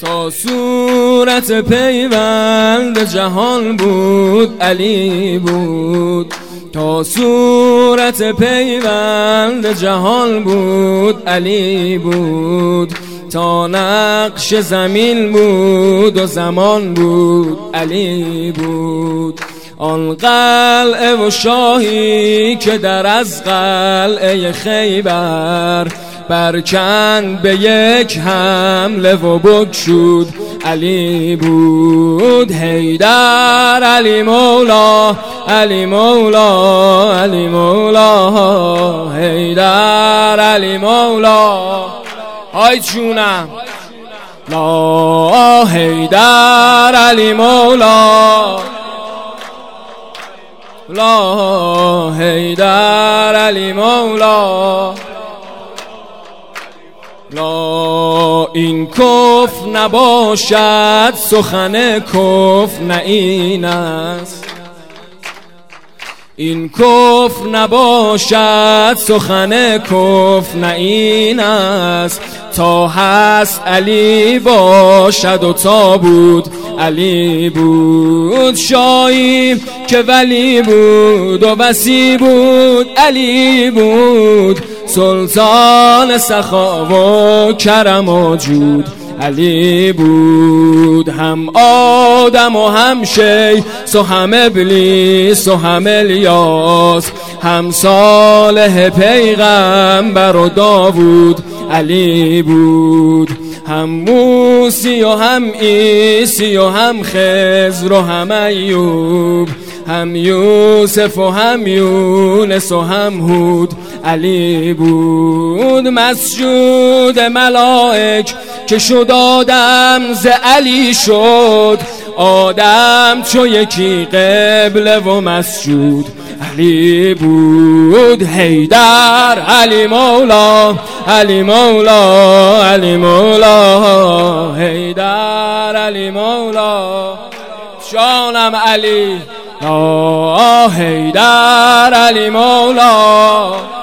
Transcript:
تا صورت پیوند جهان بود علی بود. تا صورت پیوند جهان بود علی بود. تا نقش زمین بود و زمان بود علی بود. آن قلعه و شاهی که در از قلعه خیبر برکند به یک حمله و بکشود علی بود هیدر علی مولا علی مولا علی مولا هیدر علی مولا. های چونم لا هیدر علی مولا. لا هیدر علی مولا. لا این کف نباشد سخن کف نه این است. این کف نباشد سخن کف نه این است. تا هست علی باشد و تا بود علی بود شایی که ولی بود و بسی بود علی بود. سلطان سخا و کرم و جود علی بود. هم آدم و هم شیس و هم ابلیس و هم الیاس. هم صالح پیغمبر و داوود علی بود. هم موسی و هم ایسی و هم خزر و هم ایوب. هم یوسف و هم یونس و هم هود. علی بود مسجود ملائک که شد آدم ز علی شد. آدم چو یکی قبله و مسجود علی بود هیدر علی مولا علی مولا علی مولا. هیدر علی مولا. شانم علی. آه هیدر علی مولا.